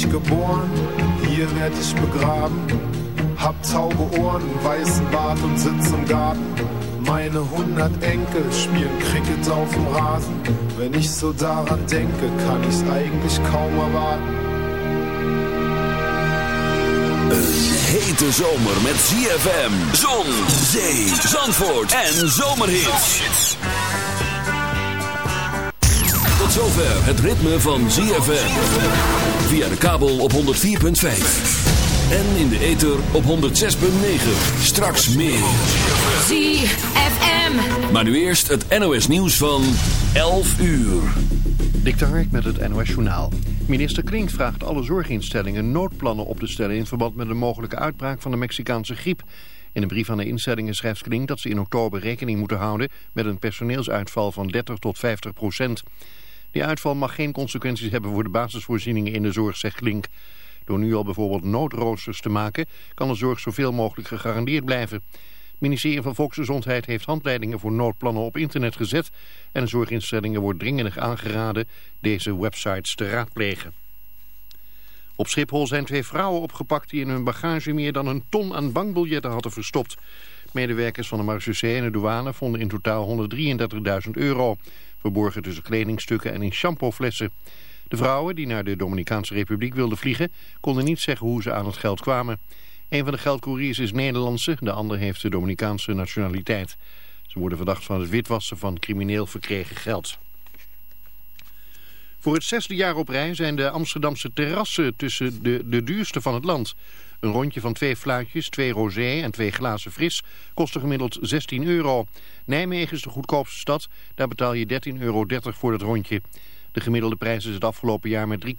ich geboren, hier werd ich begraben. Hab taube Ohren, weißen Bart und sitz im Garten. Meine hundert Enkel spielen Cricket auf dem Rasen. Wenn ich so daran denke, kann ich's eigentlich kaum erwarten. Hete zomer met ZFM, zon, zee, zandvoort en zomerhits. Tot zover het ritme van ZFM. Via de kabel op 104.5. En in de ether op 106.9. Straks meer. ZFM. Maar nu eerst het NOS nieuws van 11 uur. Dik met het NOS Journaal. Minister Klink vraagt alle zorginstellingen noodplannen op te stellen... in verband met een mogelijke uitbraak van de Mexicaanse griep. In een brief aan de instellingen schrijft Klink dat ze in oktober rekening moeten houden... met een personeelsuitval van 30 tot 50 procent. Die uitval mag geen consequenties hebben voor de basisvoorzieningen in de zorg, zegt Klink. Door nu al bijvoorbeeld noodroosters te maken... kan de zorg zoveel mogelijk gegarandeerd blijven. Het ministerie van Volksgezondheid heeft handleidingen voor noodplannen op internet gezet... en de zorginstellingen wordt dringenig aangeraden deze websites te raadplegen. Op Schiphol zijn twee vrouwen opgepakt die in hun bagage meer dan een ton aan bankbiljetten hadden verstopt. Medewerkers van de marechaussee en de douane vonden in totaal 133.000 euro, verborgen tussen kledingstukken en in shampooflessen. De vrouwen, die naar de Dominicaanse Republiek wilden vliegen, konden niet zeggen hoe ze aan het geld kwamen. Een van de geldcouriers is Nederlandse, de ander heeft de Dominicaanse nationaliteit. Ze worden verdacht van het witwassen van crimineel verkregen geld. Voor het zesde jaar op rij zijn de Amsterdamse terrassen tussen de, de duurste van het land. Een rondje van twee fluitjes, twee rosé en twee glazen fris kostte gemiddeld 16 euro. Nijmegen is de goedkoopste stad, daar betaal je 13,30 euro voor dat rondje. De gemiddelde prijs is het afgelopen jaar met 3,3%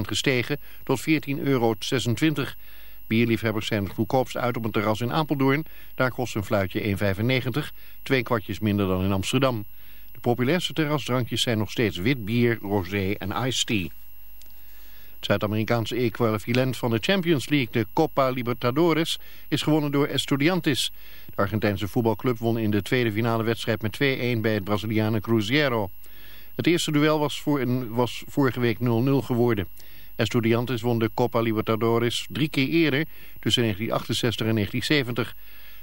gestegen tot 14,26 euro. Bierliefhebbers zijn het goedkoopst uit op een terras in Apeldoorn. Daar kost een fluitje 1,95, twee kwartjes minder dan in Amsterdam. De populairste terrasdrankjes zijn nog steeds wit bier, rosé en iced tea. Zuid-Amerikaanse equivalent van de Champions League, de Copa Libertadores, is gewonnen door Estudiantes. De Argentijnse voetbalclub won in de tweede finale wedstrijd met 2-1 bij het Brazilianen Cruzeiro. Het eerste duel was, voor was vorige week 0-0 geworden. Estudiantes won de Copa Libertadores drie keer eerder, tussen 1968 en 1970.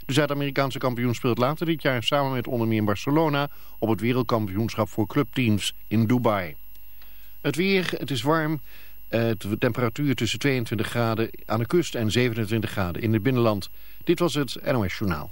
De Zuid-Amerikaanse kampioen speelt later dit jaar samen met onder meer Barcelona op het wereldkampioenschap voor clubteams in Dubai. Het weer, het is warm. De temperatuur tussen 22 graden aan de kust en 27 graden in het binnenland. Dit was het NOS Journaal.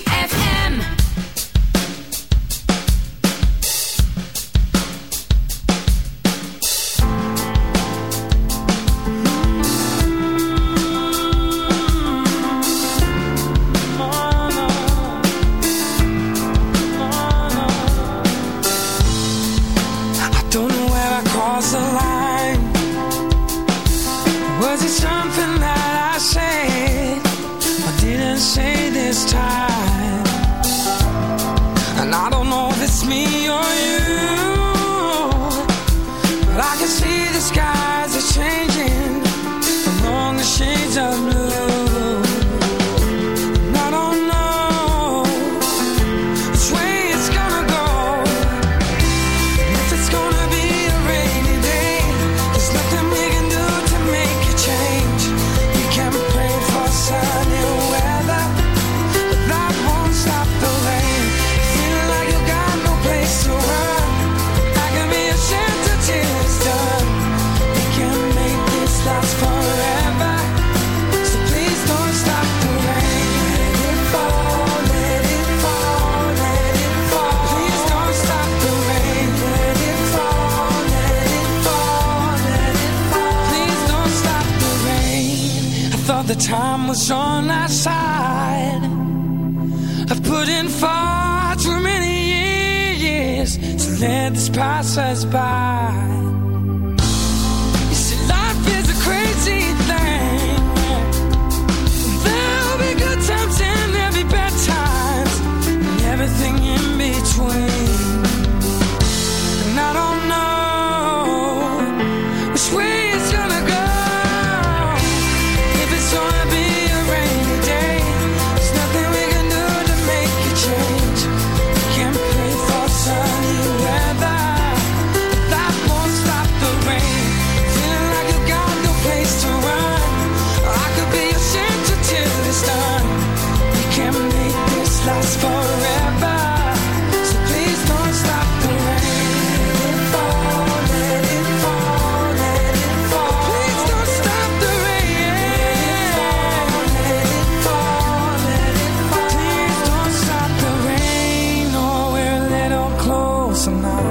side. I've put in far too many years to let this pass us by. us now.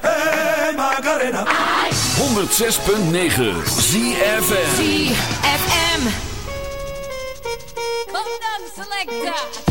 DJ Macarena. 106.9 ZFM. ZFM. Bottom selector.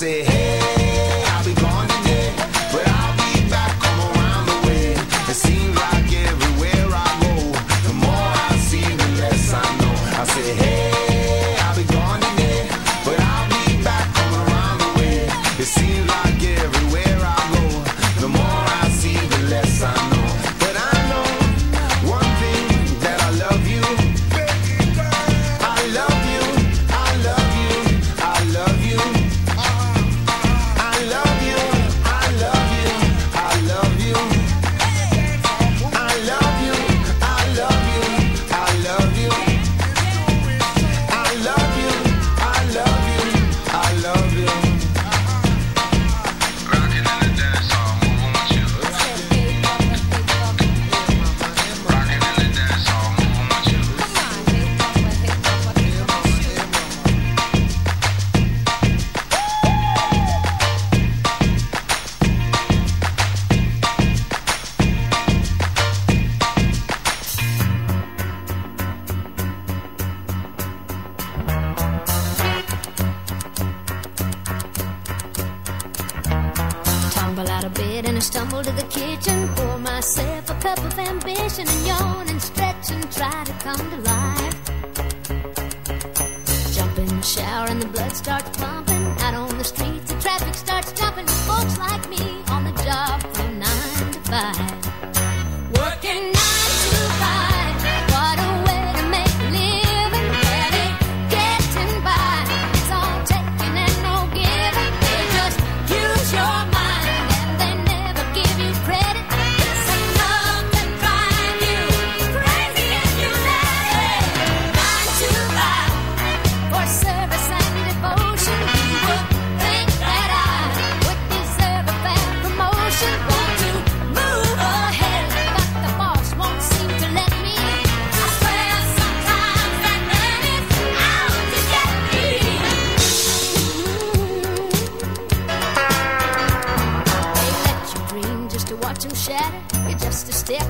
say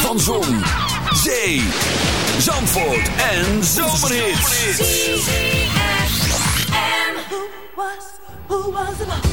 Van Zon, Zee, Zandvoort en Zomerhits. Who was, who was